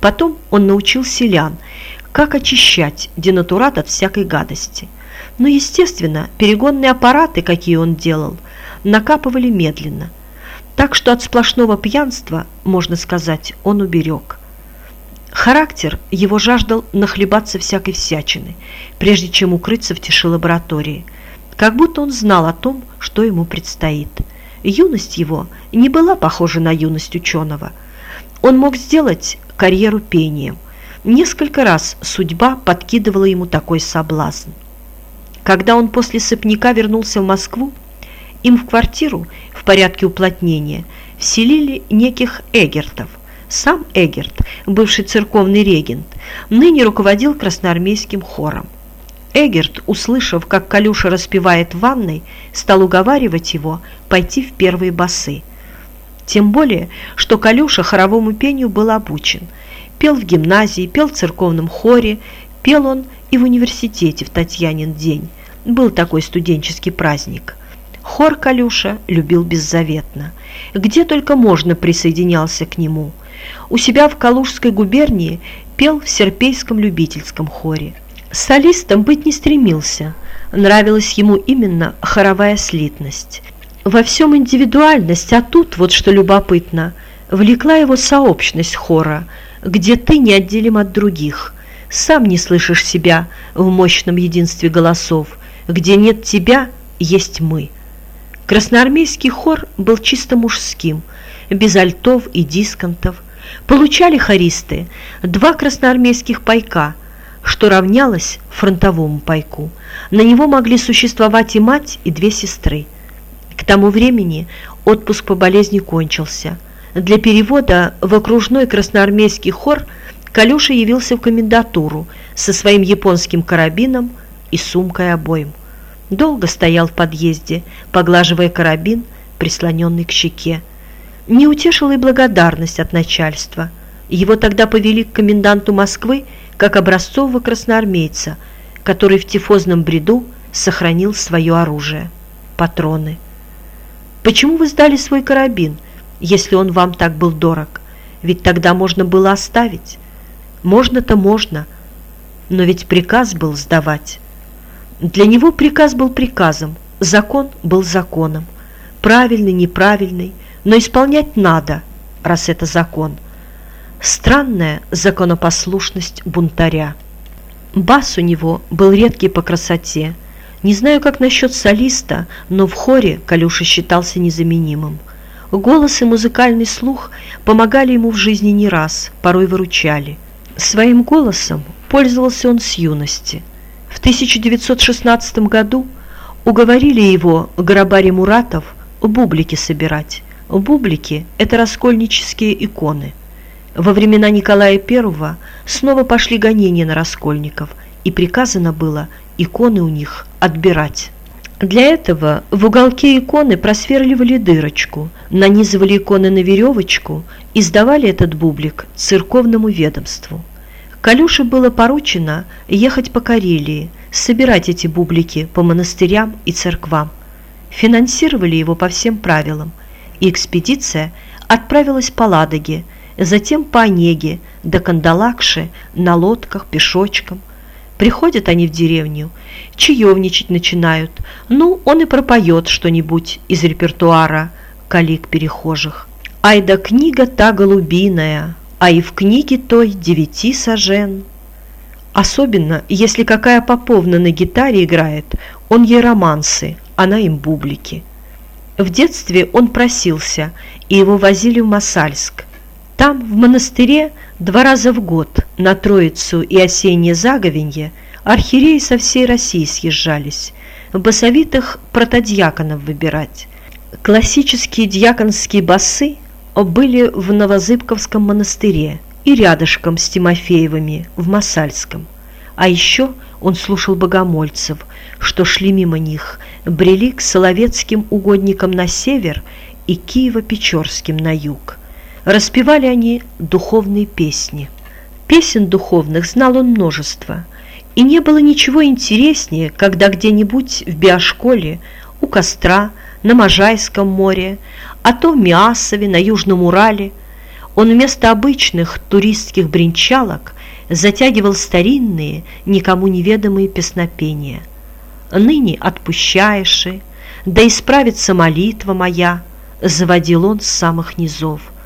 Потом он научил селян, как очищать денатурат от всякой гадости. Но, естественно, перегонные аппараты, какие он делал, накапывали медленно. Так что от сплошного пьянства, можно сказать, он уберег. Характер его жаждал нахлебаться всякой всячины, прежде чем укрыться в тиши лаборатории, как будто он знал о том, что ему предстоит. Юность его не была похожа на юность ученого. Он мог сделать карьеру пением. Несколько раз судьба подкидывала ему такой соблазн. Когда он после сыпняка вернулся в Москву, им в квартиру в порядке уплотнения вселили неких Эгертов. Сам Эгерт, бывший церковный регент, ныне руководил красноармейским хором. Эгерт, услышав, как Калюша распевает в ванной, стал уговаривать его пойти в первые басы. Тем более, что Калюша хоровому пению был обучен. Пел в гимназии, пел в церковном хоре, пел он и в университете в Татьянин день. Был такой студенческий праздник. Хор Калюша любил беззаветно. Где только можно присоединялся к нему. У себя в Калужской губернии пел в Серпейском любительском хоре. Солистом быть не стремился. Нравилась ему именно хоровая слитность – во всем индивидуальность, а тут, вот что любопытно, влекла его сообщность хора, где ты неотделим от других, сам не слышишь себя в мощном единстве голосов, где нет тебя, есть мы. Красноармейский хор был чисто мужским, без альтов и дисконтов. Получали хористы два красноармейских пайка, что равнялось фронтовому пайку. На него могли существовать и мать, и две сестры. Тому времени отпуск по болезни кончился. Для перевода в окружной красноармейский хор Калюша явился в комендатуру со своим японским карабином и сумкой обоим. Долго стоял в подъезде, поглаживая карабин, прислоненный к щеке. Не утешила и благодарность от начальства. Его тогда повели к коменданту Москвы как образцового красноармейца, который в тифозном бреду сохранил свое оружие – патроны – Почему вы сдали свой карабин, если он вам так был дорог? Ведь тогда можно было оставить. Можно-то можно, но ведь приказ был сдавать. Для него приказ был приказом, закон был законом. Правильный, неправильный, но исполнять надо, раз это закон. Странная законопослушность бунтаря. Бас у него был редкий по красоте, не знаю, как насчет солиста, но в хоре Калюша считался незаменимым. Голос и музыкальный слух помогали ему в жизни не раз, порой выручали. Своим голосом пользовался он с юности. В 1916 году уговорили его Гарабари Муратов бублики собирать. Бублики – это раскольнические иконы. Во времена Николая I снова пошли гонения на раскольников, и приказано было иконы у них отбирать. Для этого в уголке иконы просверливали дырочку, нанизывали иконы на веревочку и сдавали этот бублик церковному ведомству. Калюше было поручено ехать по Карелии, собирать эти бублики по монастырям и церквам. Финансировали его по всем правилам, и экспедиция отправилась по Ладоге, затем по Онеге, до Кандалакши, на лодках, пешочком, Приходят они в деревню, чаевничать начинают. Ну, он и пропоет что-нибудь из репертуара калик перехожих. Ай да книга та голубиная, а и в книге той девяти сажен. Особенно, если какая поповна на гитаре играет, он ей романсы, она им бублики. В детстве он просился, и его возили в Масальск. Там, в монастыре, два раза в год на Троицу и осеннее заговенье архиереи со всей России съезжались, басовитых протодьяконов выбирать. Классические дьяконские басы были в Новозыбковском монастыре и рядышком с Тимофеевыми в Масальском. А еще он слушал богомольцев, что шли мимо них, брели к Соловецким угодникам на север и Киево-Печорским на юг. Распевали они духовные песни. Песен духовных знал он множество, и не было ничего интереснее, когда где-нибудь в биошколе, у костра, на Можайском море, а то в Миасове, на Южном Урале, Он вместо обычных туристских бренчалок затягивал старинные, никому неведомые песнопения. «Ныне отпущаешь, да исправится молитва моя», заводил он с самых низов –